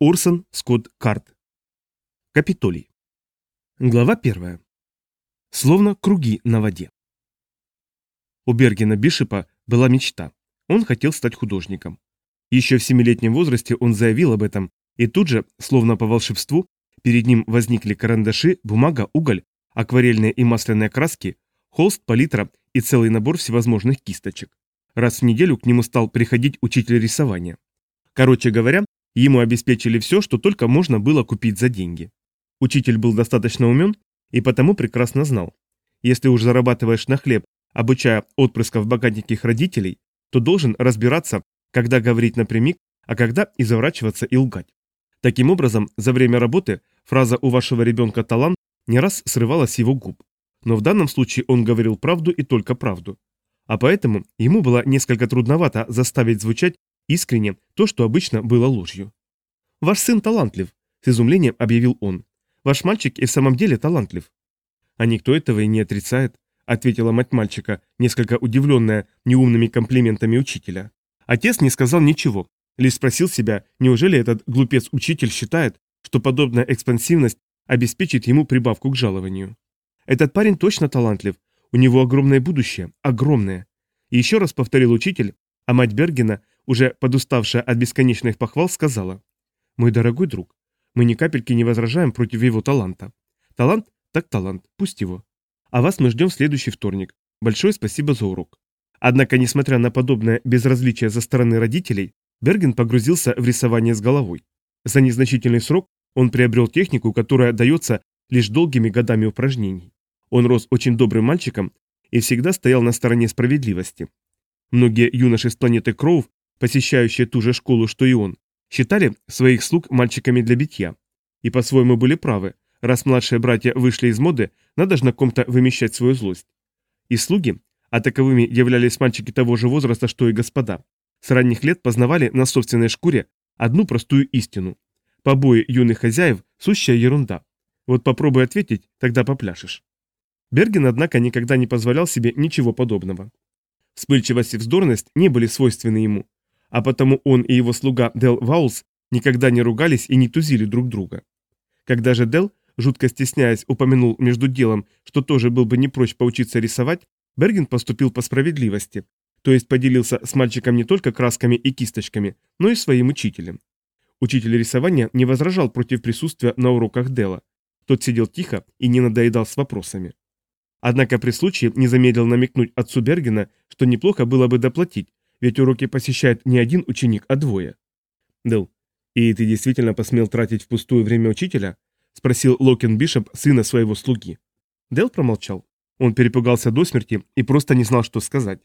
Орсон Скотт Карт. Капитолий. Глава первая. Словно круги на воде. У Бергена Бишепа была мечта. Он хотел стать художником. Еще в семилетнем возрасте он заявил об этом, и тут же, словно по волшебству, перед ним возникли карандаши, бумага, уголь, акварельные и масляные краски, холст, палитра и целый набор всевозможных кисточек. Раз в неделю к нему стал приходить учитель рисования. Короче говоря, Ему обеспечили все, что только можно было купить за деньги. Учитель был достаточно умен и потому прекрасно знал. Если уж зарабатываешь на хлеб, обучая отпрысков богатеньких родителей, то должен разбираться, когда говорить напрямик, а когда изворачиваться и лгать. Таким образом, за время работы фраза «у вашего ребенка талант» не раз срывалась с его губ. Но в данном случае он говорил правду и только правду. А поэтому ему было несколько трудновато заставить звучать искренне то, что обычно было ложью. «Ваш сын талантлив», — с изумлением объявил он. «Ваш мальчик и в самом деле талантлив». «А никто этого и не отрицает», — ответила мать мальчика, несколько удивленная неумными комплиментами учителя. Отец не сказал ничего, лишь спросил себя, неужели этот глупец-учитель считает, что подобная экспансивность обеспечит ему прибавку к жалованию. Этот парень точно талантлив, у него огромное будущее, огромное. И еще раз повторил учитель, а мать Бергена уже подуставшая от бесконечных похвал, сказала, «Мой дорогой друг, мы ни капельки не возражаем против его таланта. Талант так талант, пусть его. А вас мы ждем в следующий вторник. Большое спасибо за урок». Однако, несмотря на подобное безразличие за стороны родителей, Берген погрузился в рисование с головой. За незначительный срок он приобрел технику, которая дается лишь долгими годами упражнений. Он рос очень добрым мальчиком и всегда стоял на стороне справедливости. Многие юноши с планеты Кроув посещающие ту же школу, что и он, считали своих слуг мальчиками для битья. И по-своему были правы, раз младшие братья вышли из моды, надо же на ком-то вымещать свою злость. И слуги, а таковыми являлись мальчики того же возраста, что и господа, с ранних лет познавали на собственной шкуре одну простую истину. Побои юных хозяев – сущая ерунда. Вот попробуй ответить, тогда попляшешь. Берген, однако, никогда не позволял себе ничего подобного. Вспыльчивость и вздорность не были свойственны ему, а потому он и его слуга Дел Ваулс никогда не ругались и не тузили друг друга. Когда же Дел, жутко стесняясь, упомянул между делом, что тоже был бы не прочь поучиться рисовать, Берген поступил по справедливости, то есть поделился с мальчиком не только красками и кисточками, но и своим учителем. Учитель рисования не возражал против присутствия на уроках Дела. Тот сидел тихо и не надоедал с вопросами. Однако при случае не замедлил намекнуть отцу Бергена, что неплохо было бы доплатить, ведь уроки посещает не один ученик, а двое. Дэл, и ты действительно посмел тратить впустую время учителя? Спросил Локен Бишоп, сына своего слуги. Дэл промолчал. Он перепугался до смерти и просто не знал, что сказать.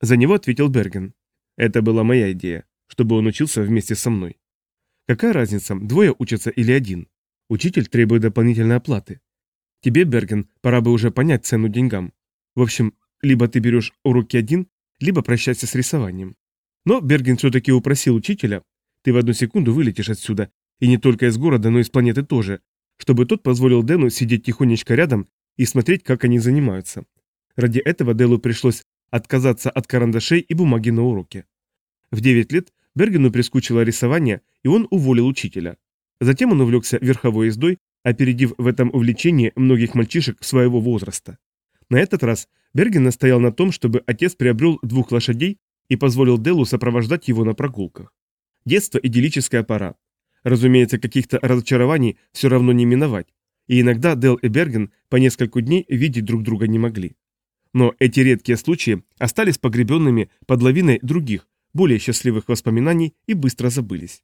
За него ответил Берген. Это была моя идея, чтобы он учился вместе со мной. Какая разница, двое учатся или один? Учитель требует дополнительной оплаты. Тебе, Берген, пора бы уже понять цену деньгам. В общем, либо ты берешь уроки один, либо прощаться с рисованием. Но Берген все-таки упросил учителя, ты в одну секунду вылетишь отсюда, и не только из города, но и с планеты тоже, чтобы тот позволил Дэну сидеть тихонечко рядом и смотреть, как они занимаются. Ради этого Делу пришлось отказаться от карандашей и бумаги на уроке. В 9 лет Бергену прискучило рисование, и он уволил учителя. Затем он увлекся верховой ездой, опередив в этом увлечении многих мальчишек своего возраста. На этот раз Берген настоял на том, чтобы отец приобрел двух лошадей и позволил Делу сопровождать его на прогулках. Детство – идиллическая пора. Разумеется, каких-то разочарований все равно не миновать, и иногда Дел и Берген по несколько дней видеть друг друга не могли. Но эти редкие случаи остались погребенными под лавиной других, более счастливых воспоминаний и быстро забылись.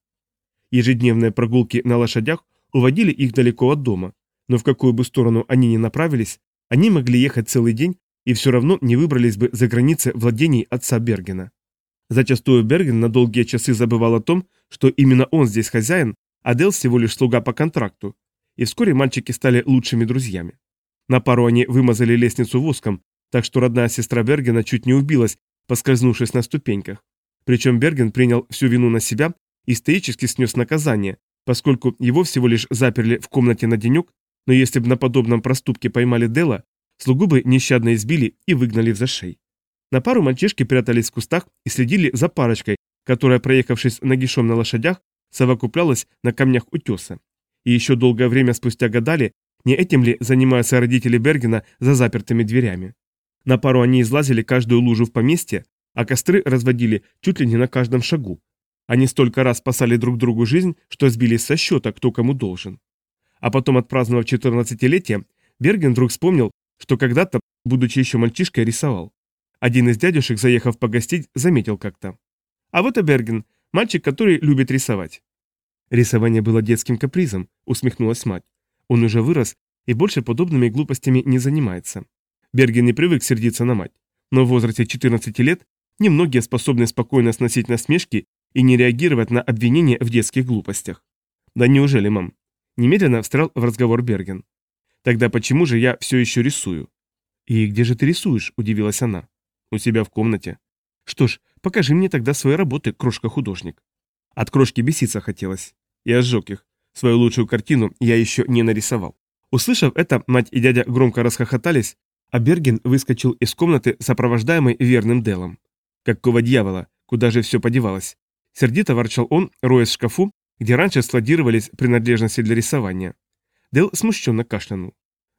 Ежедневные прогулки на лошадях уводили их далеко от дома, но в какую бы сторону они ни направились, они могли ехать целый день и все равно не выбрались бы за границы владений отца Бергена. Зачастую Берген на долгие часы забывал о том, что именно он здесь хозяин, а Дел всего лишь слуга по контракту, и вскоре мальчики стали лучшими друзьями. На пару они вымазали лестницу воском, так что родная сестра Бергена чуть не убилась, поскользнувшись на ступеньках. Причем Берген принял всю вину на себя и стоически снес наказание, поскольку его всего лишь заперли в комнате на денек, но если бы на подобном проступке поймали Дела, Слугу бы нещадно избили и выгнали в зашей. На пару мальчишки прятались в кустах и следили за парочкой, которая, проехавшись нагишом на лошадях, совокуплялась на камнях утеса. И еще долгое время спустя гадали, не этим ли занимаются родители Бергена за запертыми дверями. На пару они излазили каждую лужу в поместье, а костры разводили чуть ли не на каждом шагу. Они столько раз спасали друг другу жизнь, что сбились со счета, кто кому должен. А потом, отпраздновав 14-летие, Берген вдруг вспомнил, что когда-то, будучи еще мальчишкой, рисовал. Один из дядюшек, заехав погостить, заметил как-то. А вот и Берген, мальчик, который любит рисовать. Рисование было детским капризом, усмехнулась мать. Он уже вырос и больше подобными глупостями не занимается. Берген не привык сердиться на мать, но в возрасте 14 лет немногие способны спокойно сносить насмешки и не реагировать на обвинения в детских глупостях. Да неужели, мам? Немедленно встрял в разговор Берген. Тогда почему же я все еще рисую? И где же ты рисуешь? Удивилась она. У себя в комнате. Что ж, покажи мне тогда свои работы, крошка-художник. От крошки беситься хотелось. Я сжег их. Свою лучшую картину я еще не нарисовал. Услышав это, мать и дядя громко расхохотались, а Берген выскочил из комнаты, сопровождаемый верным Делом. Какого дьявола? Куда же все подевалось? Сердито ворчал он, роясь в шкафу, где раньше складировались принадлежности для рисования. Дел смущенно кашлянул.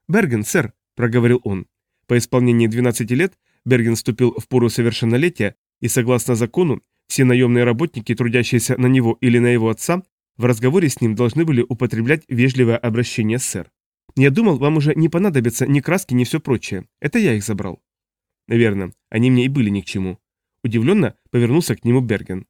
«Берген, сэр», — проговорил он. По исполнении 12 лет Берген вступил в пору совершеннолетия, и согласно закону, все наемные работники, трудящиеся на него или на его отца, в разговоре с ним должны были употреблять вежливое обращение «сэр». «Я думал, вам уже не понадобятся ни краски, ни все прочее. Это я их забрал». «Верно, они мне и были ни к чему». Удивленно повернулся к нему Берген.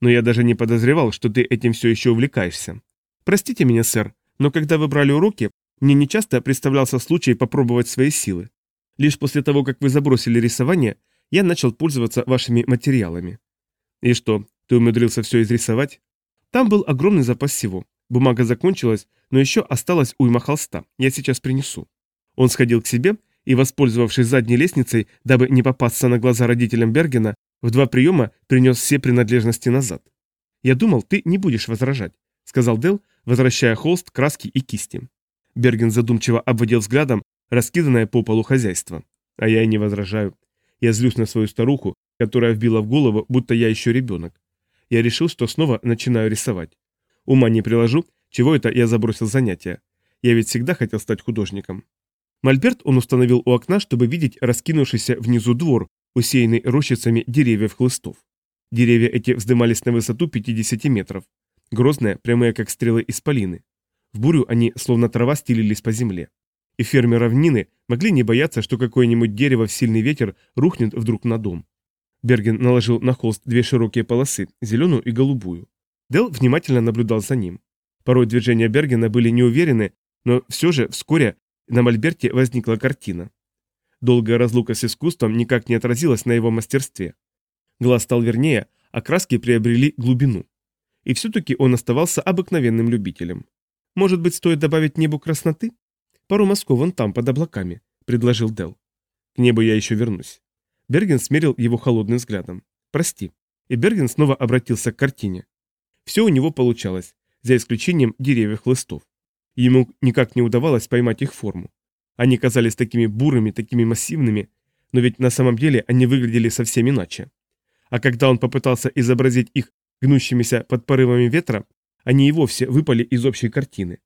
«Но я даже не подозревал, что ты этим все еще увлекаешься. Простите меня, сэр, но когда вы брали уроки, мне нечасто представлялся случай попробовать свои силы. Лишь после того, как вы забросили рисование, я начал пользоваться вашими материалами. И что, ты умудрился все изрисовать? Там был огромный запас всего. Бумага закончилась, но еще осталась уйма холста. Я сейчас принесу. Он сходил к себе и, воспользовавшись задней лестницей, дабы не попасться на глаза родителям Бергена, в два приема принес все принадлежности назад. «Я думал, ты не будешь возражать», — сказал Дел, возвращая холст, краски и кисти. Берген задумчиво обводил взглядом раскиданное по полу хозяйство. А я и не возражаю. Я злюсь на свою старуху, которая вбила в голову, будто я еще ребенок. Я решил, что снова начинаю рисовать. Ума не приложу, чего это я забросил занятия. Я ведь всегда хотел стать художником. Мольберт он установил у окна, чтобы видеть раскинувшийся внизу двор, усеянный рощицами деревьев хлыстов. Деревья эти вздымались на высоту 50 метров. Грозные, прямые как стрелы из полины. В бурю они, словно трава, стелились по земле и фермеры равнины могли не бояться, что какое-нибудь дерево в сильный ветер рухнет вдруг на дом. Берген наложил на холст две широкие полосы, зеленую и голубую. Дел внимательно наблюдал за ним. Порой движения Бергена были неуверены, но все же вскоре на мольберте возникла картина. Долгая разлука с искусством никак не отразилась на его мастерстве. Глаз стал вернее, а краски приобрели глубину. И все-таки он оставался обыкновенным любителем. Может быть, стоит добавить небу красноты? «Пару мазков вон там, под облаками», — предложил Дел. «К небу я еще вернусь». Берген смерил его холодным взглядом. «Прости». И Берген снова обратился к картине. Все у него получалось, за исключением деревьев хлыстов. Ему никак не удавалось поймать их форму. Они казались такими бурыми, такими массивными, но ведь на самом деле они выглядели совсем иначе. А когда он попытался изобразить их гнущимися под порывами ветра, они и вовсе выпали из общей картины.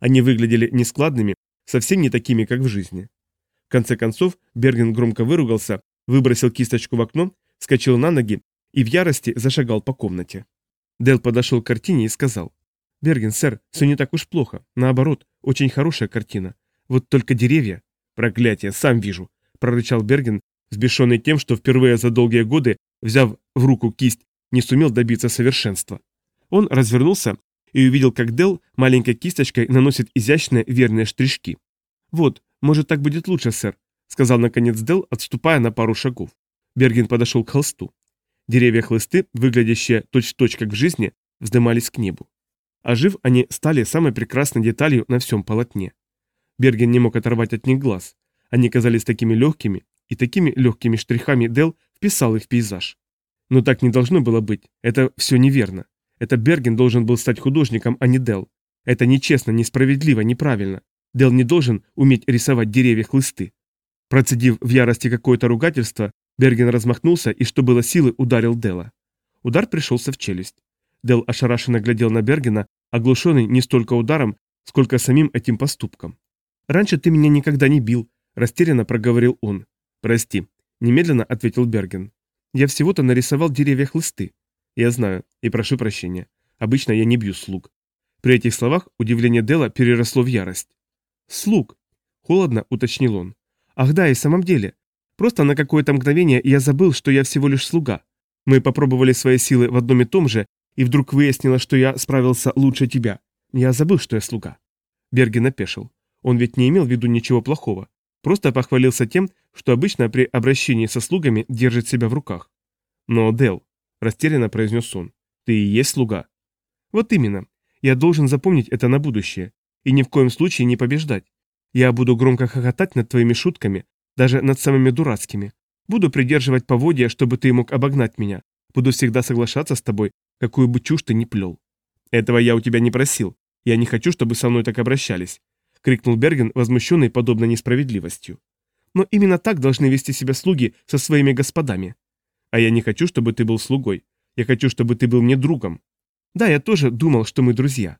Они выглядели нескладными, совсем не такими, как в жизни. В конце концов, Берген громко выругался, выбросил кисточку в окно, вскочил на ноги и в ярости зашагал по комнате. Дел подошел к картине и сказал. «Берген, сэр, все не так уж плохо. Наоборот, очень хорошая картина. Вот только деревья...» «Проклятие, сам вижу», — прорычал Берген, взбешенный тем, что впервые за долгие годы, взяв в руку кисть, не сумел добиться совершенства. Он развернулся и увидел, как Дел маленькой кисточкой наносит изящные верные штришки. «Вот, может, так будет лучше, сэр», — сказал наконец Дел, отступая на пару шагов. Берген подошел к холсту. Деревья-хлысты, выглядящие точь-в-точь, -точь, как в жизни, вздымались к небу. Ожив, они стали самой прекрасной деталью на всем полотне. Берген не мог оторвать от них глаз. Они казались такими легкими, и такими легкими штрихами Дел вписал их в пейзаж. Но так не должно было быть, это все неверно. Это Берген должен был стать художником, а не Дел. Это нечестно, несправедливо, неправильно. Дел не должен уметь рисовать деревья хлысты. Процедив в ярости какое-то ругательство, Берген размахнулся и, что было силы, ударил Дела. Удар пришелся в челюсть. Дел ошарашенно глядел на Бергена, оглушенный не столько ударом, сколько самим этим поступком. «Раньше ты меня никогда не бил», – растерянно проговорил он. «Прости», – немедленно ответил Берген. «Я всего-то нарисовал деревья хлысты. Я знаю, и прошу прощения. Обычно я не бью слуг». При этих словах удивление Дела переросло в ярость. «Слуг», – холодно уточнил он. «Ах да, и в самом деле. Просто на какое-то мгновение я забыл, что я всего лишь слуга. Мы попробовали свои силы в одном и том же, и вдруг выяснилось, что я справился лучше тебя. Я забыл, что я слуга». Берген опешил. Он ведь не имел в виду ничего плохого. Просто похвалился тем, что обычно при обращении со слугами держит себя в руках. «Но, Дел, растерянно произнес он, — «ты и есть слуга». «Вот именно. Я должен запомнить это на будущее. И ни в коем случае не побеждать. Я буду громко хохотать над твоими шутками, даже над самыми дурацкими. Буду придерживать поводья, чтобы ты мог обогнать меня. Буду всегда соглашаться с тобой, какую бы чушь ты ни плел. Этого я у тебя не просил. Я не хочу, чтобы со мной так обращались. — крикнул Берген, возмущенный подобной несправедливостью. «Но именно так должны вести себя слуги со своими господами. А я не хочу, чтобы ты был слугой. Я хочу, чтобы ты был мне другом. Да, я тоже думал, что мы друзья.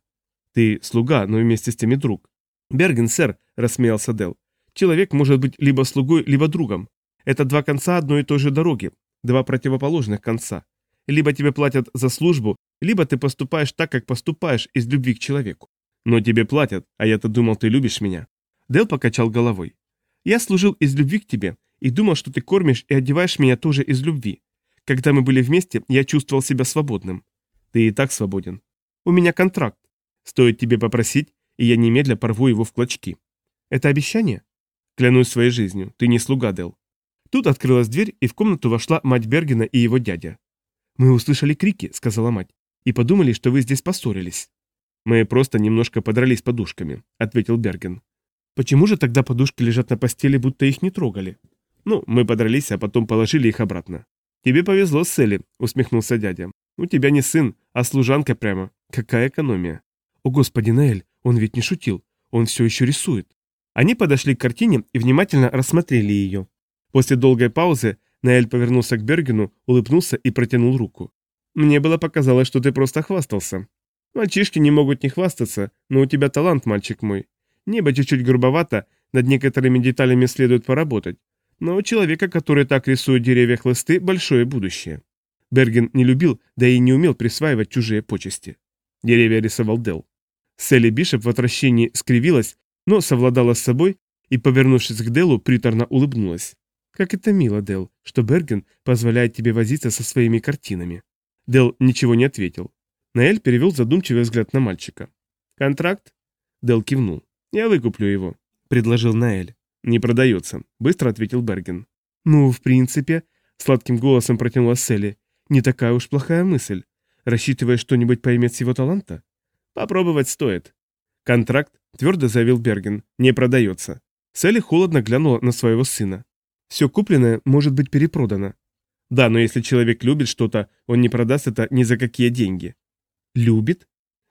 Ты слуга, но вместе с теми друг. Берген, сэр, — рассмеялся Дел. Человек может быть либо слугой, либо другом. Это два конца одной и той же дороги, два противоположных конца. Либо тебе платят за службу, либо ты поступаешь так, как поступаешь из любви к человеку. «Но тебе платят, а я-то думал, ты любишь меня». Дел покачал головой. «Я служил из любви к тебе и думал, что ты кормишь и одеваешь меня тоже из любви. Когда мы были вместе, я чувствовал себя свободным. Ты и так свободен. У меня контракт. Стоит тебе попросить, и я немедля порву его в клочки. Это обещание? Клянусь своей жизнью, ты не слуга, Дел. Тут открылась дверь, и в комнату вошла мать Бергена и его дядя. «Мы услышали крики», — сказала мать, — «и подумали, что вы здесь поссорились». «Мы просто немножко подрались подушками», — ответил Берген. «Почему же тогда подушки лежат на постели, будто их не трогали?» «Ну, мы подрались, а потом положили их обратно». «Тебе повезло, Селли», — усмехнулся дядя. «У тебя не сын, а служанка прямо. Какая экономия». «О, господи, Наэль, он ведь не шутил. Он все еще рисует». Они подошли к картине и внимательно рассмотрели ее. После долгой паузы Наэль повернулся к Бергену, улыбнулся и протянул руку. «Мне было показалось, что ты просто хвастался. Мальчишки не могут не хвастаться, но у тебя талант, мальчик мой. Небо чуть-чуть грубовато, над некоторыми деталями следует поработать. Но у человека, который так рисует деревья хлысты, большое будущее. Берген не любил, да и не умел присваивать чужие почести. Деревья рисовал Дел. Селли Бишоп в отвращении скривилась, но совладала с собой и, повернувшись к Делу, приторно улыбнулась. «Как это мило, Дел, что Берген позволяет тебе возиться со своими картинами». Дел ничего не ответил. Наэль перевел задумчивый взгляд на мальчика. «Контракт?» Дел кивнул. «Я выкуплю его», — предложил Наэль. «Не продается», — быстро ответил Берген. «Ну, в принципе», — сладким голосом протянула Селли, — «не такая уж плохая мысль. Рассчитывая что-нибудь поймет с его таланта?» «Попробовать стоит». «Контракт», — твердо заявил Берген, — «не продается». Селли холодно глянула на своего сына. «Все купленное может быть перепродано». «Да, но если человек любит что-то, он не продаст это ни за какие деньги». «Любит?»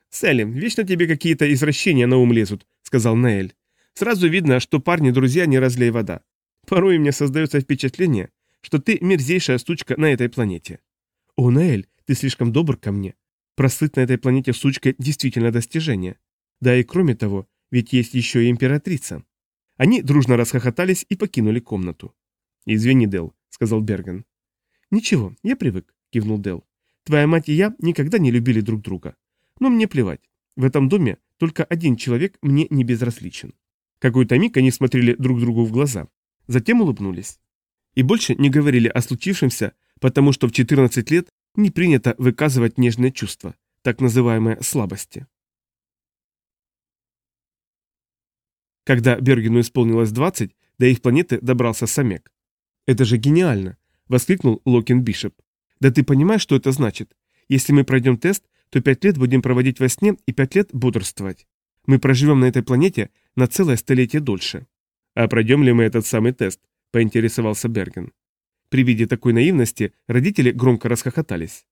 «Селли, вечно тебе какие-то извращения на ум лезут», — сказал Наэль. «Сразу видно, что парни-друзья не разлей вода. Порой мне создается впечатление, что ты мерзейшая сучка на этой планете». «О, Наэль, ты слишком добр ко мне. Прослыть на этой планете сучкой действительно достижение. Да и кроме того, ведь есть еще и императрица». Они дружно расхохотались и покинули комнату. «Извини, Дел», — сказал Берген. «Ничего, я привык», — кивнул Дел. Твоя мать и я никогда не любили друг друга. Но мне плевать. В этом доме только один человек мне не безразличен. Какой-то миг они смотрели друг другу в глаза. Затем улыбнулись. И больше не говорили о случившемся, потому что в 14 лет не принято выказывать нежные чувства, так называемые слабости. Когда Бергену исполнилось 20, до их планеты добрался Самек. «Это же гениально!» — воскликнул Локин Бишоп. Да ты понимаешь, что это значит? Если мы пройдем тест, то пять лет будем проводить во сне и пять лет бодрствовать. Мы проживем на этой планете на целое столетие дольше. А пройдем ли мы этот самый тест? Поинтересовался Берген. При виде такой наивности родители громко расхохотались.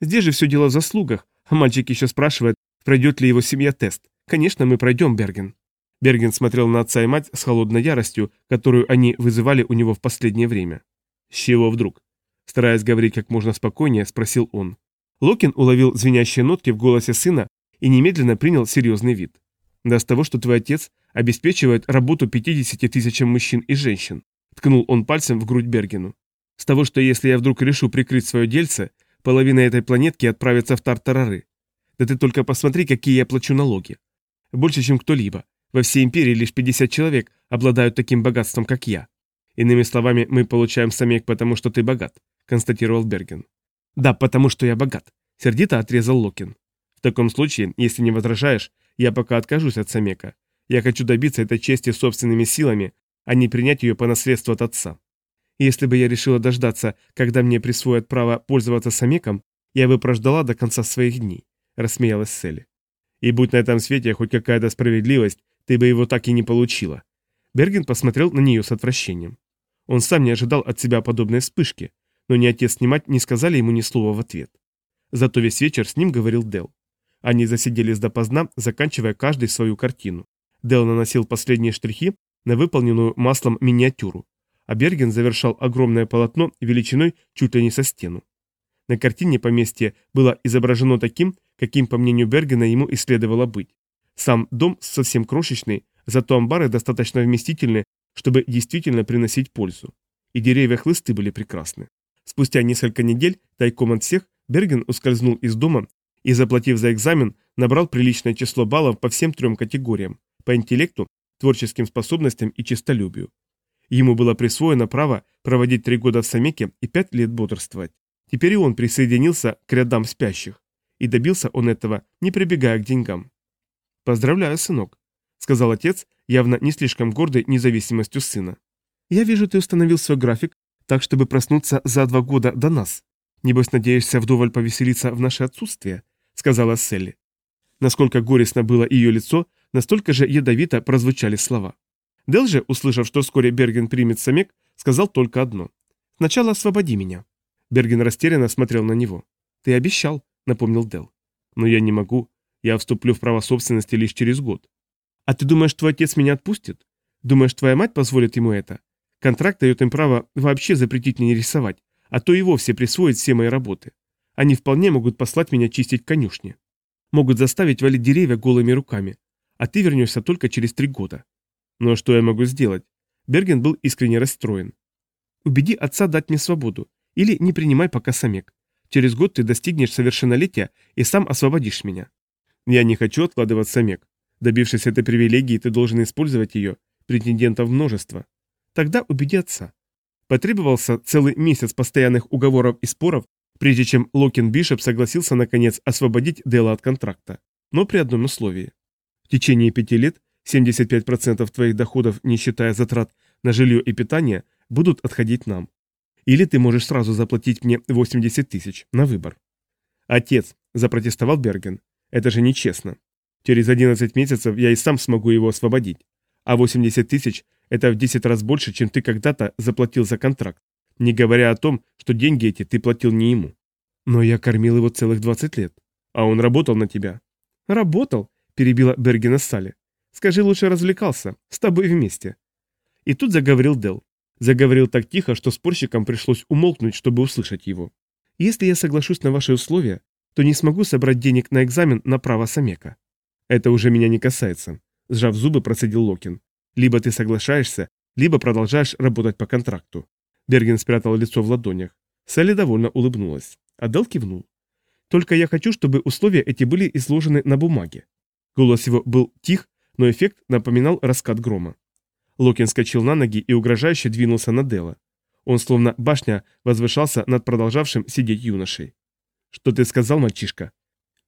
Здесь же все дело в заслугах, а мальчик еще спрашивает, пройдет ли его семья тест. Конечно, мы пройдем, Берген. Берген смотрел на отца и мать с холодной яростью, которую они вызывали у него в последнее время. С чего вдруг? Стараясь говорить как можно спокойнее, спросил он. Локин уловил звенящие нотки в голосе сына и немедленно принял серьезный вид. Да с того, что твой отец обеспечивает работу 50 тысячам мужчин и женщин, ткнул он пальцем в грудь Бергену. С того, что если я вдруг решу прикрыть свое дельце, половина этой планетки отправится в Тартарары. Да ты только посмотри, какие я плачу налоги. Больше, чем кто-либо. Во всей империи лишь 50 человек обладают таким богатством, как я. Иными словами, мы получаем самек, потому что ты богат, констатировал Берген. Да, потому что я богат, сердито отрезал Локин. В таком случае, если не возражаешь, я пока откажусь от самека. Я хочу добиться этой чести собственными силами, а не принять ее по наследству от отца. Если бы я решила дождаться, когда мне присвоят право пользоваться самеком, я бы прождала до конца своих дней», — рассмеялась Селли. «И будь на этом свете хоть какая-то справедливость, ты бы его так и не получила». Берген посмотрел на нее с отвращением. Он сам не ожидал от себя подобной вспышки, но ни отец, ни мать не сказали ему ни слова в ответ. Зато весь вечер с ним говорил Дел. Они засиделись допоздна, заканчивая каждый свою картину. Дел наносил последние штрихи на выполненную маслом миниатюру, а Берген завершал огромное полотно величиной чуть ли не со стену. На картине поместье было изображено таким, каким, по мнению Бергена, ему и следовало быть. Сам дом совсем крошечный, зато амбары достаточно вместительны, чтобы действительно приносить пользу. И деревья-хлысты были прекрасны. Спустя несколько недель, тайком от всех, Берген ускользнул из дома и, заплатив за экзамен, набрал приличное число баллов по всем трем категориям – по интеллекту, творческим способностям и честолюбию. Ему было присвоено право проводить три года в Самеке и пять лет бодрствовать. Теперь и он присоединился к рядам спящих. И добился он этого, не прибегая к деньгам. «Поздравляю, сынок», — сказал отец, явно не слишком гордый независимостью сына. «Я вижу, ты установил свой график, так, чтобы проснуться за два года до нас. Небось, надеешься вдоволь повеселиться в наше отсутствие», — сказала Селли. Насколько горестно было ее лицо, настолько же ядовито прозвучали слова. Дел же, услышав, что вскоре Берген примет самек, сказал только одно. «Сначала освободи меня». Берген растерянно смотрел на него. «Ты обещал», — напомнил Дел. «Но я не могу. Я вступлю в право собственности лишь через год». «А ты думаешь, твой отец меня отпустит? Думаешь, твоя мать позволит ему это? Контракт дает им право вообще запретить мне рисовать, а то и вовсе присвоить все мои работы. Они вполне могут послать меня чистить конюшни. Могут заставить валить деревья голыми руками. А ты вернешься только через три года. Но что я могу сделать? Берген был искренне расстроен. Убеди отца дать мне свободу. Или не принимай пока самек. Через год ты достигнешь совершеннолетия и сам освободишь меня. Я не хочу откладывать самек. Добившись этой привилегии, ты должен использовать ее. Претендентов множество. Тогда убеди отца. Потребовался целый месяц постоянных уговоров и споров, прежде чем Локин Бишоп согласился наконец освободить Дела от контракта. Но при одном условии. В течение пяти лет 75% твоих доходов, не считая затрат на жилье и питание, будут отходить нам. Или ты можешь сразу заплатить мне 80 тысяч, на выбор. Отец, запротестовал Берген, это же нечестно. Через 11 месяцев я и сам смогу его освободить. А 80 тысяч – это в 10 раз больше, чем ты когда-то заплатил за контракт, не говоря о том, что деньги эти ты платил не ему. Но я кормил его целых 20 лет. А он работал на тебя. Работал, перебила Бергена Салли. Скажи, лучше развлекался. С тобой вместе. И тут заговорил Дел. Заговорил так тихо, что спорщикам пришлось умолкнуть, чтобы услышать его. Если я соглашусь на ваши условия, то не смогу собрать денег на экзамен на право Самека. Это уже меня не касается. Сжав зубы, процедил Локин. Либо ты соглашаешься, либо продолжаешь работать по контракту. Берген спрятал лицо в ладонях. Салли довольно улыбнулась. Адел кивнул. Только я хочу, чтобы условия эти были изложены на бумаге. Голос его был тих, но эффект напоминал раскат грома. Локин скачал на ноги и угрожающе двинулся на Дела. Он, словно башня, возвышался над продолжавшим сидеть юношей. «Что ты сказал, мальчишка?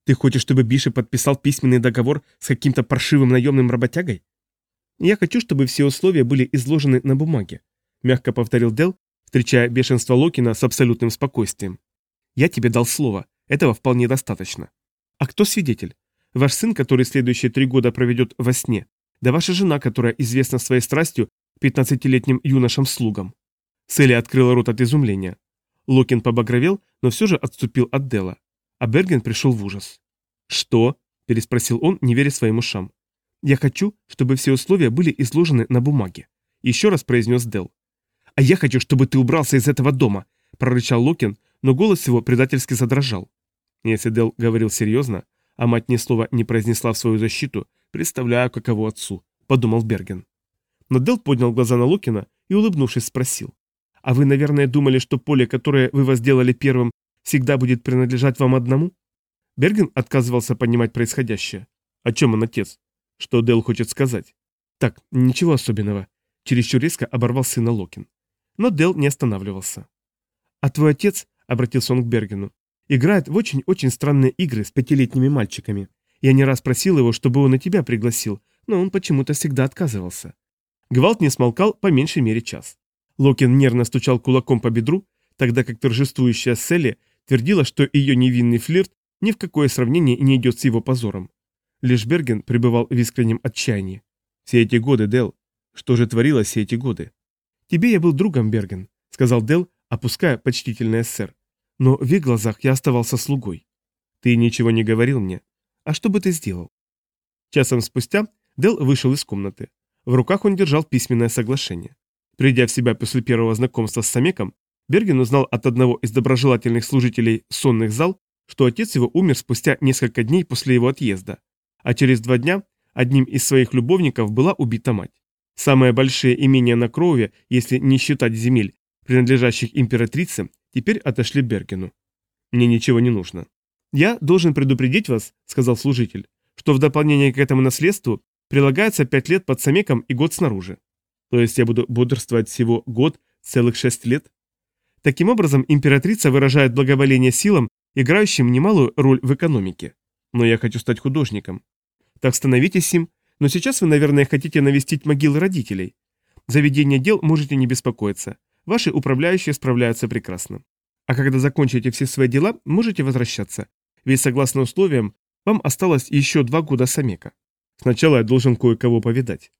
Ты хочешь, чтобы Биши подписал письменный договор с каким-то паршивым наемным работягой?» «Я хочу, чтобы все условия были изложены на бумаге», мягко повторил Дел, встречая бешенство Локина с абсолютным спокойствием. «Я тебе дал слово. Этого вполне достаточно. А кто свидетель? Ваш сын, который следующие три года проведет во сне, да ваша жена, которая известна своей страстью к 15-летним юношам-слугам. Селли открыла рот от изумления. Локин побагровел, но все же отступил от Дела. А Берген пришел в ужас. «Что?» – переспросил он, не веря своим ушам. «Я хочу, чтобы все условия были изложены на бумаге», – еще раз произнес Дел. «А я хочу, чтобы ты убрался из этого дома», – прорычал Локин, но голос его предательски задрожал. Если Дел говорил серьезно, а мать ни слова не произнесла в свою защиту, представляю, каково отцу, подумал Берген. Но Дел поднял глаза на Лукина и, улыбнувшись, спросил. «А вы, наверное, думали, что поле, которое вы возделали первым, всегда будет принадлежать вам одному?» Берген отказывался понимать происходящее. О чем он, отец? Что Дел хочет сказать? Так, ничего особенного. Чересчур резко оборвал сына Локин. Но Дел не останавливался. А твой отец, обратился он к Бергену, играет в очень-очень странные игры с пятилетними мальчиками. Я не раз просил его, чтобы он и тебя пригласил, но он почему-то всегда отказывался. Гвалт не смолкал по меньшей мере час. Локин нервно стучал кулаком по бедру, тогда как торжествующая Селли твердила, что ее невинный флирт ни в какое сравнение не идет с его позором. Лишь Берген пребывал в искреннем отчаянии. «Все эти годы, Дел. Что же творилось все эти годы?» «Тебе я был другом, Берген», — сказал Дел, опуская почтительное сэр. «Но в их глазах я оставался слугой». «Ты ничего не говорил мне. А что бы ты сделал?» Часом спустя Дел вышел из комнаты. В руках он держал письменное соглашение. Придя в себя после первого знакомства с Самеком, Берген узнал от одного из доброжелательных служителей сонных зал, что отец его умер спустя несколько дней после его отъезда, а через два дня одним из своих любовников была убита мать. Самые большие имения на Кроуве, если не считать земель, принадлежащих императрице, теперь отошли Бергену. Мне ничего не нужно. «Я должен предупредить вас», — сказал служитель, «что в дополнение к этому наследству прилагается пять лет под самеком и год снаружи. То есть я буду бодрствовать всего год, целых шесть лет?» Таким образом, императрица выражает благоволение силам, играющим немалую роль в экономике. Но я хочу стать художником. Так становитесь им, но сейчас вы, наверное, хотите навестить могилы родителей. За ведение дел можете не беспокоиться. Ваши управляющие справляются прекрасно. А когда закончите все свои дела, можете возвращаться. Ведь согласно условиям, вам осталось еще два года самека. Сначала я должен кое-кого повидать.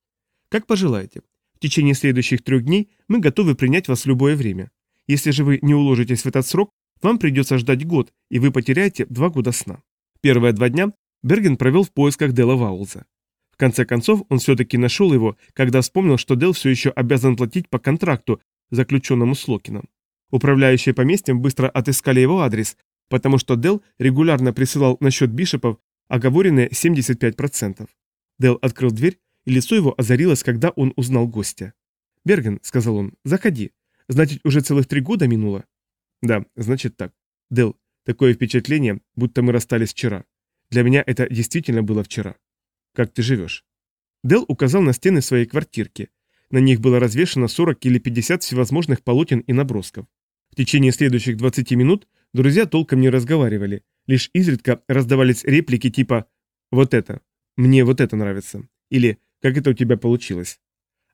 Как пожелаете. В течение следующих трех дней мы готовы принять вас в любое время. Если же вы не уложитесь в этот срок, вам придется ждать год, и вы потеряете два года сна. Первые два дня Берген провел в поисках Дела Ваулза. В конце концов, он все-таки нашел его, когда вспомнил, что Дел все еще обязан платить по контракту, заключенному с Локином. Управляющие поместьем быстро отыскали его адрес, потому что Дел регулярно присылал на счет Бишопов оговоренные 75%. Дел открыл дверь, и лицо его озарилось, когда он узнал гостя. «Берген», — сказал он, — «заходи. Значит, уже целых три года минуло?» «Да, значит так. Дел, Такое впечатление, будто мы расстались вчера. Для меня это действительно было вчера. Как ты живешь?» Дел указал на стены своей квартирки. На них было развешано 40 или 50 всевозможных полотен и набросков. В течение следующих 20 минут друзья толком не разговаривали, лишь изредка раздавались реплики типа «Вот это», «Мне вот это нравится» или «Как это у тебя получилось?».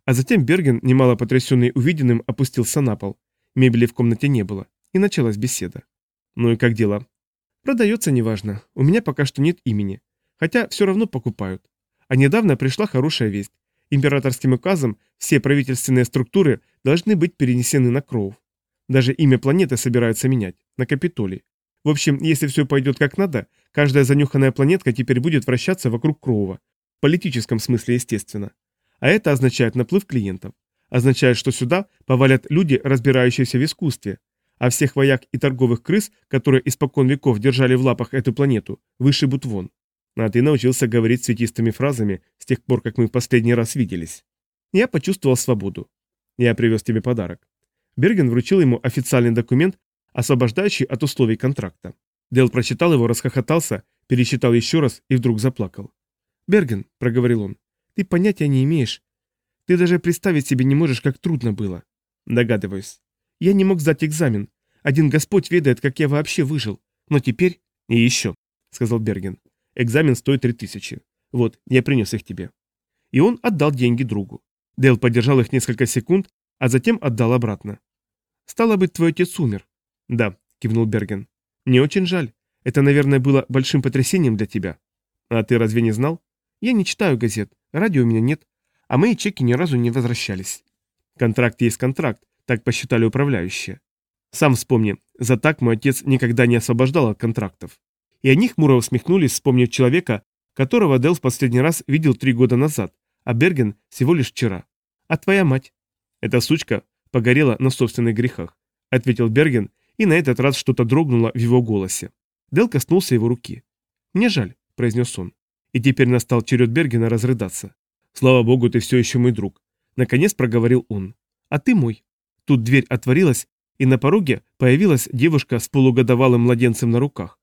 А затем Берген, немало потрясенный увиденным, опустился на пол. Мебели в комнате не было, и началась беседа. Ну и как дела? Продается неважно. У меня пока что нет имени. Хотя все равно покупают. А недавно пришла хорошая весть. Императорским указом все правительственные структуры должны быть перенесены на Кроув. Даже имя планеты собираются менять. На Капитолий. В общем, если все пойдет как надо, каждая занюханная планетка теперь будет вращаться вокруг Кроува. В политическом смысле, естественно. А это означает наплыв клиентов. Означает, что сюда повалят люди, разбирающиеся в искусстве, а всех вояк и торговых крыс, которые испокон веков держали в лапах эту планету, вышибут вон. А ты научился говорить цветистыми фразами с тех пор, как мы в последний раз виделись. Я почувствовал свободу. Я привез тебе подарок. Берген вручил ему официальный документ, освобождающий от условий контракта. Дел прочитал его, расхохотался, пересчитал еще раз и вдруг заплакал. «Берген», — проговорил он, — «ты понятия не имеешь. Ты даже представить себе не можешь, как трудно было». «Догадываюсь. Я не мог сдать экзамен. Один Господь ведает, как я вообще выжил. Но теперь... И еще, сказал Берген. Экзамен стоит три тысячи. Вот, я принес их тебе. И он отдал деньги другу. Дэл подержал их несколько секунд, а затем отдал обратно. «Стало быть, твой отец умер». «Да», — кивнул Берген. «Мне очень жаль. Это, наверное, было большим потрясением для тебя». «А ты разве не знал?» «Я не читаю газет. Радио у меня нет. А мои чеки ни разу не возвращались». «Контракт есть контракт. Так посчитали управляющие. Сам вспомни, за так мой отец никогда не освобождал от контрактов. И они хмуро усмехнулись, вспомнив человека, которого Дел в последний раз видел три года назад, а Берген всего лишь вчера. А твоя мать? Эта сучка погорела на собственных грехах, ответил Берген, и на этот раз что-то дрогнуло в его голосе. Дел коснулся его руки. «Мне жаль», — произнес он. И теперь настал черед Бергена разрыдаться. «Слава богу, ты все еще мой друг», — наконец проговорил он. «А ты мой». Тут дверь отворилась, и на пороге появилась девушка с полугодовалым младенцем на руках.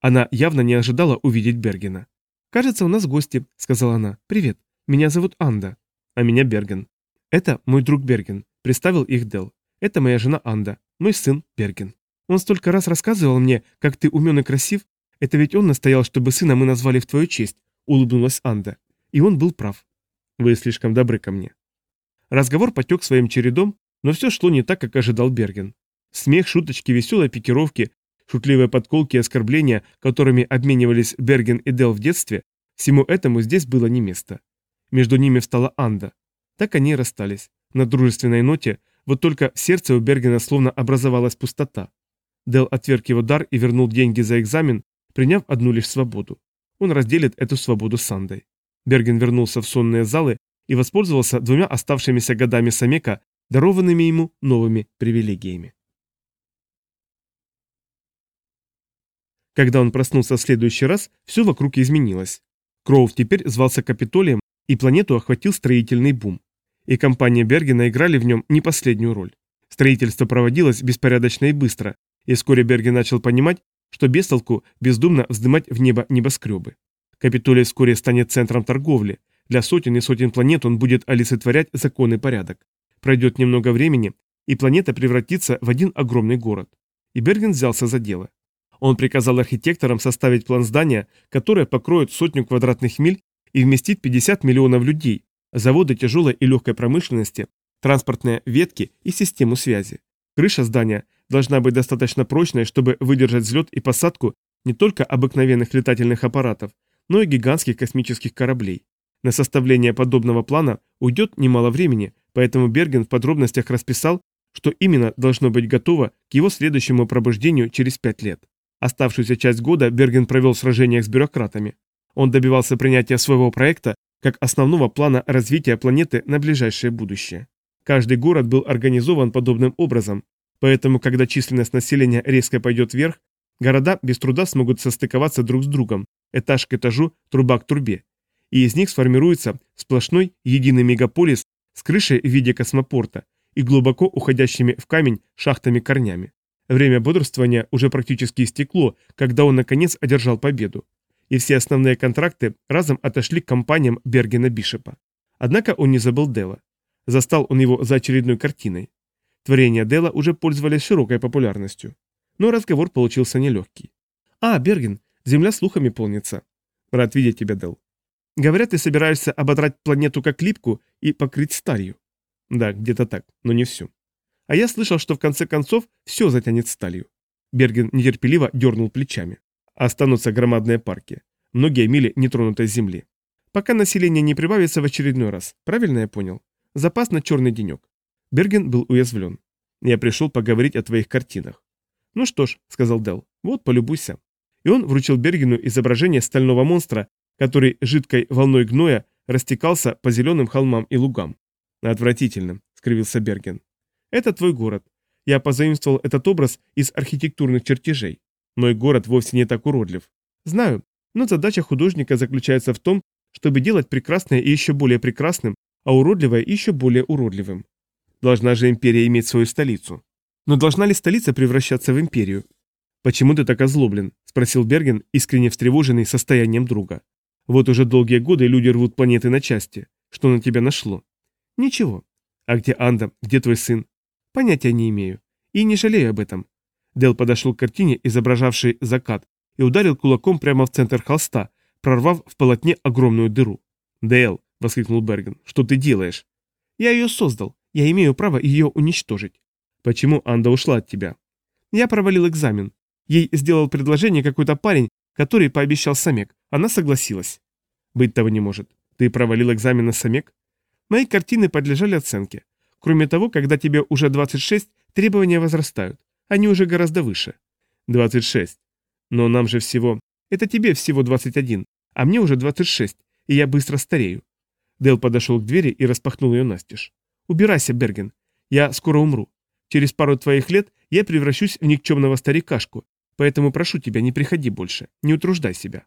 Она явно не ожидала увидеть Бергена. «Кажется, у нас гости», — сказала она. «Привет, меня зовут Анда». «А меня Берген». «Это мой друг Берген», — представил их Дел. «Это моя жена Анда, мой сын Берген». Он столько раз рассказывал мне, как ты умен и красив. Это ведь он настоял, чтобы сына мы назвали в твою честь, улыбнулась Анда. И он был прав. Вы слишком добры ко мне. Разговор потек своим чередом, но все шло не так, как ожидал Берген. Смех, шуточки, веселые пикировки, шутливые подколки и оскорбления, которыми обменивались Берген и Дел в детстве, всему этому здесь было не место. Между ними встала Анда. Так они и расстались. На дружественной ноте, вот только в сердце у Бергена словно образовалась пустота. Дел отверг его дар и вернул деньги за экзамен, приняв одну лишь свободу. Он разделит эту свободу с Андой. Берген вернулся в сонные залы и воспользовался двумя оставшимися годами Самека, дарованными ему новыми привилегиями. Когда он проснулся в следующий раз, все вокруг изменилось. Кроув теперь звался Капитолием, и планету охватил строительный бум. И компания Бергена играли в нем не последнюю роль. Строительство проводилось беспорядочно и быстро, и вскоре Берги начал понимать, что без толку бездумно вздымать в небо небоскребы. Капитолий вскоре станет центром торговли. Для сотен и сотен планет он будет олицетворять закон и порядок. Пройдет немного времени, и планета превратится в один огромный город. И Берген взялся за дело. Он приказал архитекторам составить план здания, которое покроет сотню квадратных миль и вместит 50 миллионов людей, заводы тяжелой и легкой промышленности, транспортные ветки и систему связи. Крыша здания должна быть достаточно прочной, чтобы выдержать взлет и посадку не только обыкновенных летательных аппаратов, но и гигантских космических кораблей. На составление подобного плана уйдет немало времени, поэтому Берген в подробностях расписал, что именно должно быть готово к его следующему пробуждению через пять лет. Оставшуюся часть года Берген провел в сражениях с бюрократами. Он добивался принятия своего проекта как основного плана развития планеты на ближайшее будущее. Каждый город был организован подобным образом, поэтому, когда численность населения резко пойдет вверх, города без труда смогут состыковаться друг с другом, этаж к этажу, труба к трубе, и из них сформируется сплошной единый мегаполис с крышей в виде космопорта и глубоко уходящими в камень шахтами-корнями. Время бодрствования уже практически истекло, когда он наконец одержал победу. И все основные контракты разом отошли к компаниям Бергена Бишепа. Однако он не забыл Дела. Застал он его за очередной картиной. Творения Дела уже пользовались широкой популярностью. Но разговор получился нелегкий. «А, Берген, земля слухами полнится. Рад видеть тебя, Дел. Говорят, ты собираешься ободрать планету как липку и покрыть сталью. Да, где-то так, но не всю. А я слышал, что в конце концов все затянет сталью. Берген нетерпеливо дернул плечами. Останутся громадные парки. Многие мили нетронутой земли. Пока население не прибавится в очередной раз. Правильно я понял? Запас на черный денек. Берген был уязвлен. Я пришел поговорить о твоих картинах. Ну что ж, сказал Дел, вот полюбуйся. И он вручил Бергену изображение стального монстра, который жидкой волной гноя растекался по зеленым холмам и лугам. Отвратительно, скривился Берген. Это твой город. Я позаимствовал этот образ из архитектурных чертежей. Мой город вовсе не так уродлив. Знаю, но задача художника заключается в том, чтобы делать прекрасное еще более прекрасным, а уродливое еще более уродливым. Должна же империя иметь свою столицу. Но должна ли столица превращаться в империю? «Почему ты так озлоблен?» – спросил Берген, искренне встревоженный состоянием друга. «Вот уже долгие годы люди рвут планеты на части. Что на тебя нашло?» «Ничего». «А где Анда? Где твой сын?» «Понятия не имею. И не жалею об этом». Дел подошел к картине, изображавшей закат, и ударил кулаком прямо в центр холста, прорвав в полотне огромную дыру. «Дэл!» – воскликнул Берген. «Что ты делаешь?» «Я ее создал. Я имею право ее уничтожить. Почему Анда ушла от тебя? Я провалил экзамен. Ей сделал предложение какой-то парень, который пообещал Самек. Она согласилась. Быть того не может. Ты провалил экзамен на Самек? Мои картины подлежали оценке. Кроме того, когда тебе уже 26, требования возрастают. Они уже гораздо выше. 26. Но нам же всего... Это тебе всего 21, а мне уже 26, и я быстро старею. Дэл подошел к двери и распахнул ее настежь. Убирайся, Берген. Я скоро умру. Через пару твоих лет я превращусь в никчемного старикашку, Поэтому прошу тебя, не приходи больше, не утруждай себя.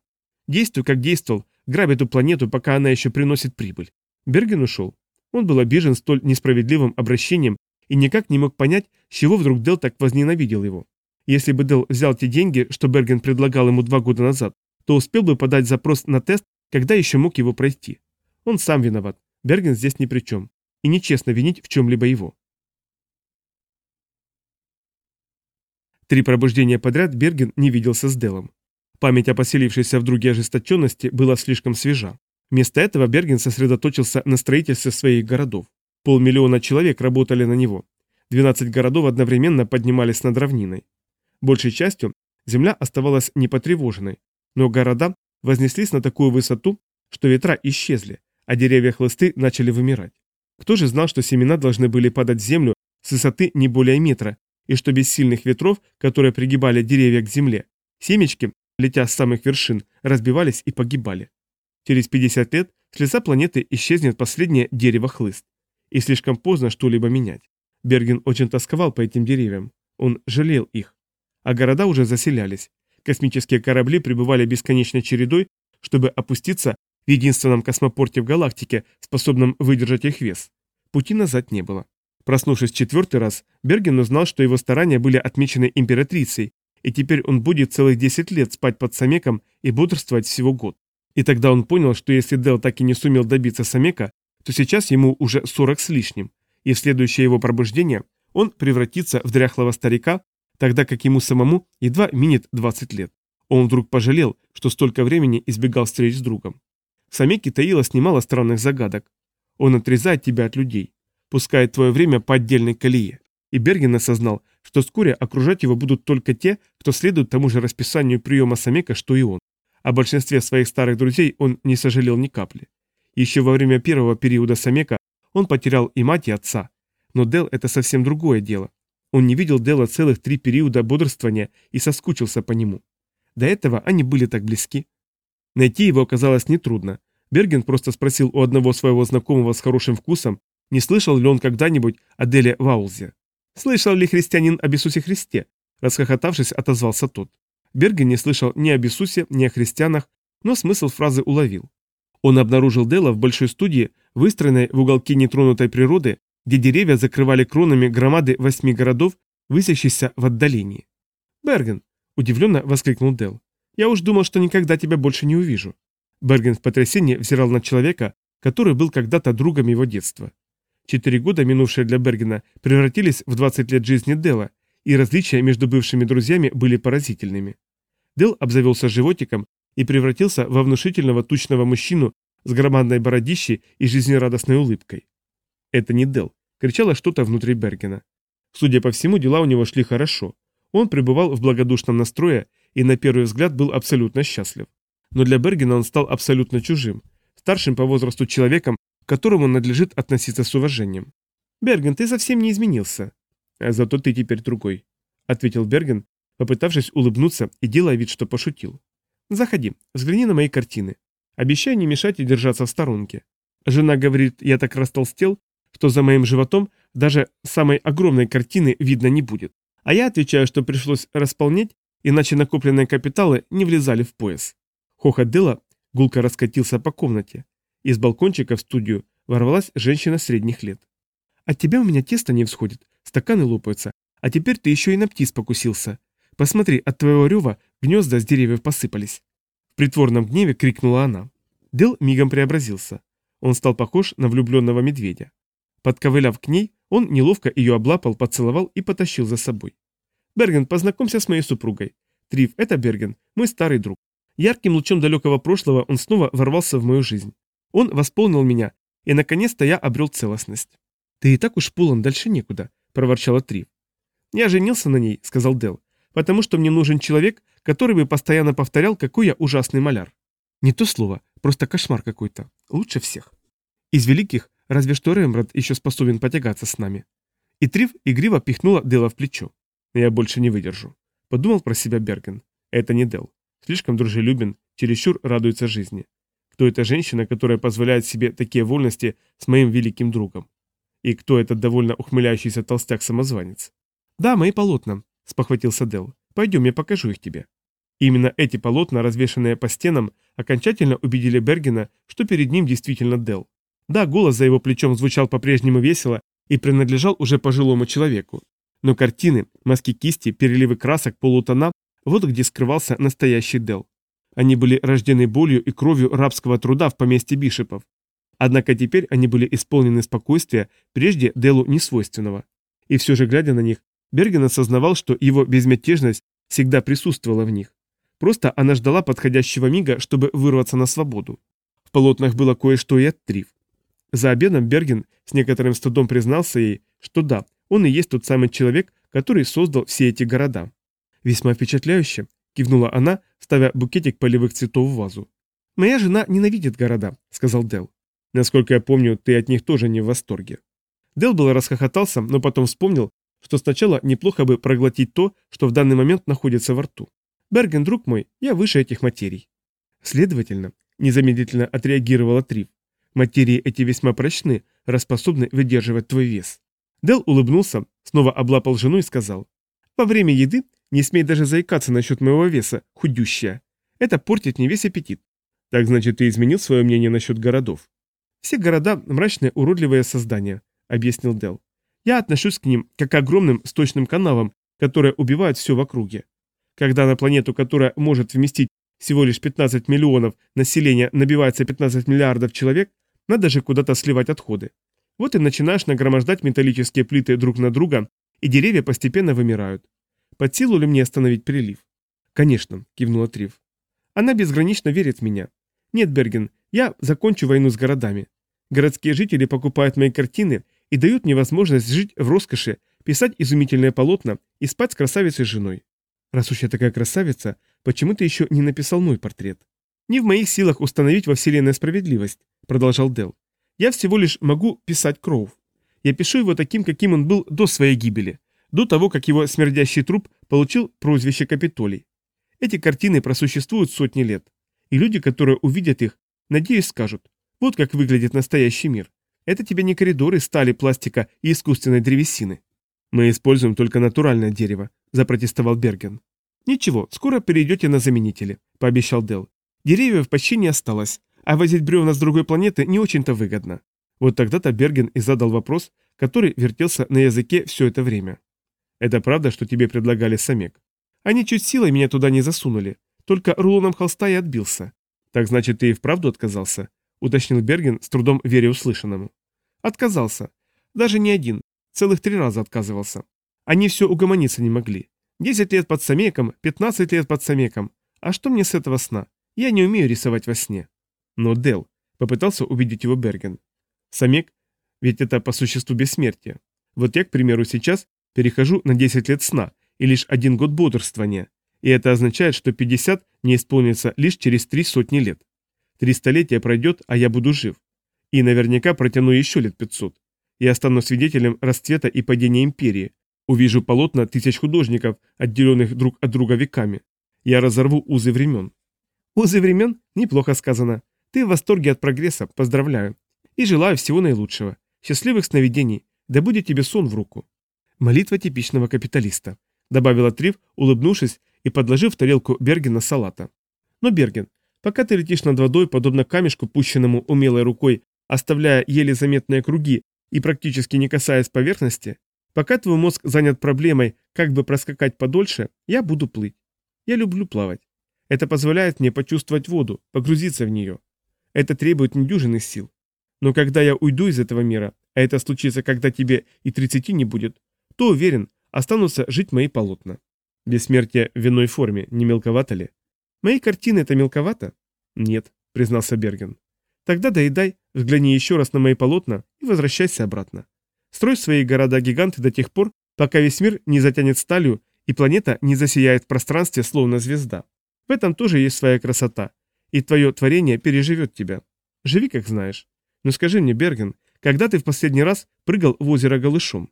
Действуй, как действовал, грабь эту планету, пока она еще приносит прибыль. Берген ушел. Он был обижен столь несправедливым обращением и никак не мог понять, с чего вдруг Дел так возненавидел его. Если бы Дел взял те деньги, что Берген предлагал ему два года назад, то успел бы подать запрос на тест, когда еще мог его пройти. Он сам виноват. Берген здесь ни при чем. И нечестно винить в чем-либо его. Три пробуждения подряд Берген не виделся с Делом. Память о поселившейся в друге ожесточенности была слишком свежа. Вместо этого Берген сосредоточился на строительстве своих городов. Полмиллиона человек работали на него. 12 городов одновременно поднимались над равниной. Большей частью земля оставалась непотревоженной, но города вознеслись на такую высоту, что ветра исчезли, а деревья-хлысты начали вымирать. Кто же знал, что семена должны были падать в землю с высоты не более метра, и что без сильных ветров, которые пригибали деревья к земле, семечки, летя с самых вершин, разбивались и погибали. Через 50 лет с лица планеты исчезнет последнее дерево-хлыст и слишком поздно что-либо менять. Берген очень тосковал по этим деревьям. Он жалел их. А города уже заселялись. Космические корабли прибывали бесконечной чередой, чтобы опуститься в единственном космопорте в галактике, способном выдержать их вес. Пути назад не было. Проснувшись четвертый раз, Берген узнал, что его старания были отмечены императрицей, и теперь он будет целых 10 лет спать под Самеком и бодрствовать всего год. И тогда он понял, что если Дел так и не сумел добиться Самека, то сейчас ему уже 40 с лишним, и в следующее его пробуждение он превратится в дряхлого старика, тогда как ему самому едва минет 20 лет. Он вдруг пожалел, что столько времени избегал встреч с другом. В Самеке таилось немало странных загадок. Он отрезает тебя от людей, пускает твое время по отдельной колее. И Берген осознал, что вскоре окружать его будут только те, кто следует тому же расписанию приема Самека, что и он. О большинстве своих старых друзей он не сожалел ни капли. Еще во время первого периода Самека он потерял и мать, и отца. Но Дел это совсем другое дело. Он не видел Дела целых три периода бодрствования и соскучился по нему. До этого они были так близки. Найти его оказалось нетрудно. Берген просто спросил у одного своего знакомого с хорошим вкусом, не слышал ли он когда-нибудь о Деле Ваулзе. «Слышал ли христианин об Иисусе Христе?» Расхохотавшись, отозвался тот. Берген не слышал ни об Иисусе, ни о христианах, но смысл фразы уловил. Он обнаружил Дела в большой студии, выстроенной в уголке нетронутой природы, где деревья закрывали кронами громады восьми городов, высящихся в отдалении. «Берген!» – удивленно воскликнул Дел. «Я уж думал, что никогда тебя больше не увижу». Берген в потрясении взирал на человека, который был когда-то другом его детства. Четыре года, минувшие для Бергена, превратились в 20 лет жизни Дела, и различия между бывшими друзьями были поразительными. Дел обзавелся животиком и превратился во внушительного тучного мужчину с громадной бородищей и жизнерадостной улыбкой. «Это не Дел», — кричало что-то внутри Бергена. Судя по всему, дела у него шли хорошо. Он пребывал в благодушном настрое и на первый взгляд был абсолютно счастлив. Но для Бергена он стал абсолютно чужим, старшим по возрасту человеком, к которому надлежит относиться с уважением. «Берген, ты совсем не изменился». «А зато ты теперь другой», — ответил Берген, попытавшись улыбнуться и делая вид, что пошутил. Заходи, взгляни на мои картины. Обещай не мешать и держаться в сторонке. Жена говорит, я так растолстел, что за моим животом даже самой огромной картины видно не будет. А я отвечаю, что пришлось располнять, иначе накопленные капиталы не влезали в пояс. Хохот Дела гулко раскатился по комнате. Из балкончика в студию ворвалась женщина средних лет. «От тебя у меня тесто не всходит, стаканы лопаются, а теперь ты еще и на птиц покусился. Посмотри, от твоего рева гнезда с деревьев посыпались. В притворном гневе крикнула она. Дел мигом преобразился. Он стал похож на влюбленного медведя. Подковыляв к ней, он неловко ее облапал, поцеловал и потащил за собой. «Берген, познакомься с моей супругой. Трив, это Берген, мой старый друг. Ярким лучом далекого прошлого он снова ворвался в мою жизнь. Он восполнил меня, и наконец-то я обрел целостность». «Ты и так уж полон, дальше некуда», — проворчала Трив. «Я женился на ней», — сказал Дел потому что мне нужен человек, который бы постоянно повторял, какой я ужасный маляр. Не то слово, просто кошмар какой-то. Лучше всех. Из великих разве что Рембрандт еще способен потягаться с нами. И Трив игриво пихнула Дела в плечо. Я больше не выдержу. Подумал про себя Берген. Это не Дел. Слишком дружелюбен, чересчур радуется жизни. Кто эта женщина, которая позволяет себе такие вольности с моим великим другом? И кто этот довольно ухмыляющийся толстяк-самозванец? Да, мои полотна, спохватился Дел. Пойдем, я покажу их тебе». Именно эти полотна, развешанные по стенам, окончательно убедили Бергена, что перед ним действительно Дел. Да, голос за его плечом звучал по-прежнему весело и принадлежал уже пожилому человеку. Но картины, маски кисти, переливы красок, полутона – вот где скрывался настоящий Дел. Они были рождены болью и кровью рабского труда в поместье Бишепов. Однако теперь они были исполнены спокойствия, прежде Делу несвойственного. И все же, глядя на них, Берген осознавал, что его безмятежность всегда присутствовала в них. Просто она ждала подходящего мига, чтобы вырваться на свободу. В полотнах было кое-что и от Трив. За обедом Берген с некоторым стыдом признался ей, что да, он и есть тот самый человек, который создал все эти города. «Весьма впечатляюще», — кивнула она, ставя букетик полевых цветов в вазу. «Моя жена ненавидит города», — сказал Дел. «Насколько я помню, ты от них тоже не в восторге». Дел было расхохотался, но потом вспомнил, что сначала неплохо бы проглотить то, что в данный момент находится во рту. «Берген, друг мой, я выше этих материй». Следовательно, незамедлительно отреагировала Трив. Материи эти весьма прочны, распособны выдерживать твой вес. Дел улыбнулся, снова облапал жену и сказал. «Во время еды не смей даже заикаться насчет моего веса, худющая. Это портит мне весь аппетит». «Так значит, ты изменил свое мнение насчет городов?» «Все города – мрачные, уродливые создания», – объяснил Дел. «Я отношусь к ним как к огромным сточным канавам, которые убивают все в округе. Когда на планету, которая может вместить всего лишь 15 миллионов населения, набивается 15 миллиардов человек, надо же куда-то сливать отходы. Вот и начинаешь нагромождать металлические плиты друг на друга, и деревья постепенно вымирают. Под силу ли мне остановить прилив? Конечно, кивнула Трив. Она безгранично верит в меня. Нет, Берген, я закончу войну с городами. Городские жители покупают мои картины и дают мне возможность жить в роскоши, писать изумительные полотна и спать с красавицей женой. Раз уж я такая красавица, почему ты еще не написал мой портрет? Не в моих силах установить во Вселенной справедливость, продолжал Дел. Я всего лишь могу писать Кроув. Я пишу его таким, каким он был до своей гибели, до того, как его смердящий труп получил прозвище Капитолий. Эти картины просуществуют сотни лет, и люди, которые увидят их, надеюсь, скажут, вот как выглядит настоящий мир. Это тебе не коридоры стали, пластика и искусственной древесины. Мы используем только натуральное дерево, запротестовал Берген. Ничего, скоро перейдете на заменители, пообещал Дел. Деревьев почти не осталось, а возить бревна с другой планеты не очень-то выгодно. Вот тогда-то Берген и задал вопрос, который вертелся на языке все это время. «Это правда, что тебе предлагали самек? Они чуть силой меня туда не засунули, только рулоном холста и отбился. Так значит, ты и вправду отказался?» — уточнил Берген, с трудом веря услышанному. «Отказался. Даже не один. Целых три раза отказывался. Они все угомониться не могли. Десять лет под самеком, пятнадцать лет под самеком. А что мне с этого сна? Я не умею рисовать во сне». Но Дел попытался убедить его Берген. Самек, ведь это по существу бессмертие. Вот я, к примеру, сейчас перехожу на 10 лет сна и лишь один год бодрствования, и это означает, что 50 не исполнится лишь через три сотни лет. Три столетия пройдет, а я буду жив. И наверняка протяну еще лет 500. Я стану свидетелем расцвета и падения империи. Увижу полотна тысяч художников, отделенных друг от друга веками. Я разорву узы времен. Узы времен? Неплохо сказано. Ты в восторге от прогресса, поздравляю. И желаю всего наилучшего. Счастливых сновидений. Да будет тебе сон в руку. Молитва типичного капиталиста, добавила Трив, улыбнувшись и подложив тарелку Бергена салата. Но, Берген, пока ты летишь над водой, подобно камешку, пущенному умелой рукой, оставляя еле заметные круги и практически не касаясь поверхности, пока твой мозг занят проблемой, как бы проскакать подольше, я буду плыть. Я люблю плавать. Это позволяет мне почувствовать воду, погрузиться в нее. Это требует недюжинных сил. Но когда я уйду из этого мира, а это случится, когда тебе и 30 не будет, то уверен, останутся жить мои полотна. Бессмертие в виной форме, не мелковато ли? Мои картины это мелковато? Нет, признался Берген. Тогда доедай, взгляни еще раз на мои полотна и возвращайся обратно. Строй свои города-гиганты до тех пор, пока весь мир не затянет сталью и планета не засияет в пространстве, словно звезда. В этом тоже есть своя красота, и твое творение переживет тебя. Живи, как знаешь. Но скажи мне, Берген, когда ты в последний раз прыгал в озеро голышом?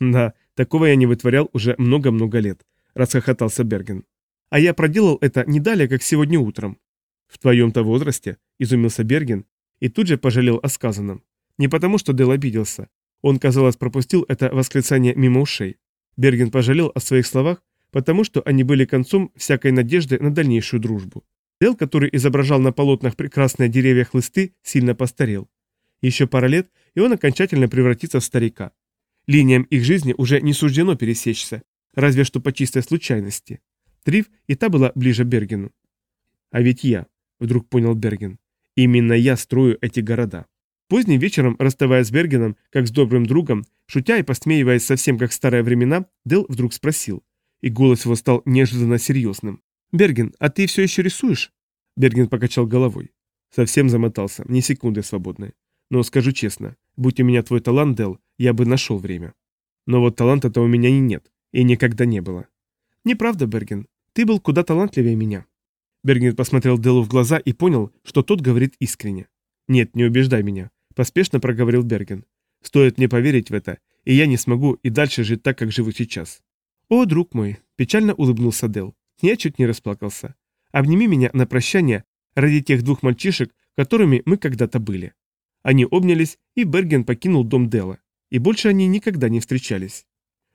Да, такого я не вытворял уже много-много лет, расхохотался Берген. А я проделал это не далее, как сегодня утром. В твоем-то возрасте, изумился Берген, и тут же пожалел о сказанном. Не потому, что Дел обиделся. Он, казалось, пропустил это восклицание мимо ушей. Берген пожалел о своих словах, потому что они были концом всякой надежды на дальнейшую дружбу. Дел, который изображал на полотнах прекрасные деревья хлысты, сильно постарел. Еще пара лет, и он окончательно превратится в старика. Линиям их жизни уже не суждено пересечься, разве что по чистой случайности. Трив и та была ближе Бергену. А ведь я, вдруг понял Берген, именно я строю эти города. Поздним вечером, расставаясь с Бергеном, как с добрым другом, шутя и посмеиваясь совсем как в старые времена, Дел вдруг спросил, и голос его стал неожиданно серьезным. «Берген, а ты все еще рисуешь?» Берген покачал головой. Совсем замотался, ни секунды свободной. Но скажу честно, будь у меня твой талант, Дел, я бы нашел время. Но вот таланта-то у меня и нет, и никогда не было. Неправда, Берген, ты был куда талантливее меня. Берген посмотрел Делу в глаза и понял, что тот говорит искренне. «Нет, не убеждай меня», – поспешно проговорил Берген. «Стоит мне поверить в это, и я не смогу и дальше жить так, как живу сейчас». «О, друг мой», – печально улыбнулся Дел. Я чуть не расплакался. «Обними меня на прощание ради тех двух мальчишек, которыми мы когда-то были». Они обнялись, и Берген покинул дом Дела. И больше они никогда не встречались.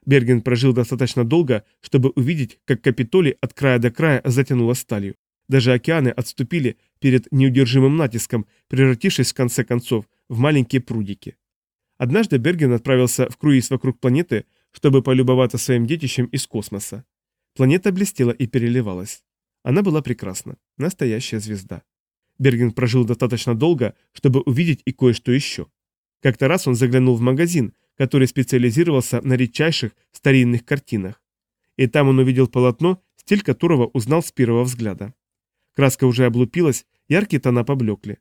Берген прожил достаточно долго, чтобы увидеть, как Капитолий от края до края затянуло сталью. Даже океаны отступили перед неудержимым натиском, превратившись в конце концов в маленькие прудики. Однажды Берген отправился в круиз вокруг планеты, чтобы полюбоваться своим детищем из космоса. Планета блестела и переливалась. Она была прекрасна, настоящая звезда. Берген прожил достаточно долго, чтобы увидеть и кое-что еще. Как-то раз он заглянул в магазин, который специализировался на редчайших старинных картинах. И там он увидел полотно, стиль которого узнал с первого взгляда. Краска уже облупилась, яркие тона поблекли.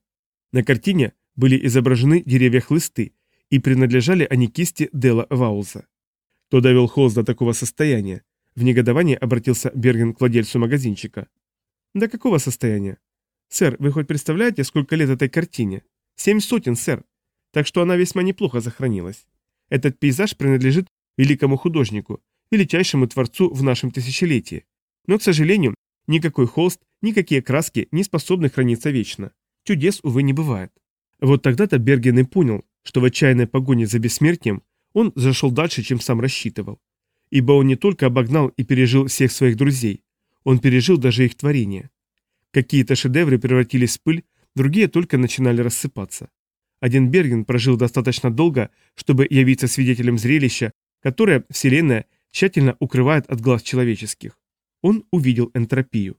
На картине были изображены деревья-хлысты, и принадлежали они кисти Дела Ваулза. Кто довел холст до такого состояния? В негодовании обратился Берген к владельцу магазинчика. До какого состояния? Сэр, вы хоть представляете, сколько лет этой картине? Семь сотен, сэр. Так что она весьма неплохо сохранилась. Этот пейзаж принадлежит великому художнику, величайшему творцу в нашем тысячелетии. Но, к сожалению, никакой холст, никакие краски не способны храниться вечно. Чудес, увы, не бывает. Вот тогда-то Берген и понял, что в отчаянной погоне за бессмертием он зашел дальше, чем сам рассчитывал. Ибо он не только обогнал и пережил всех своих друзей, он пережил даже их творение. Какие-то шедевры превратились в пыль, другие только начинали рассыпаться. Один Берген прожил достаточно долго, чтобы явиться свидетелем зрелища, которое Вселенная тщательно укрывает от глаз человеческих. Он увидел энтропию.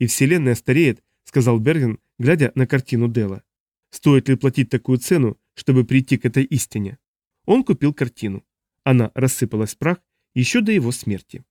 «И Вселенная стареет», — сказал Берген, глядя на картину Дела. «Стоит ли платить такую цену, чтобы прийти к этой истине?» Он купил картину. Она рассыпалась в прах еще до его смерти.